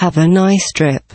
Have a nice trip.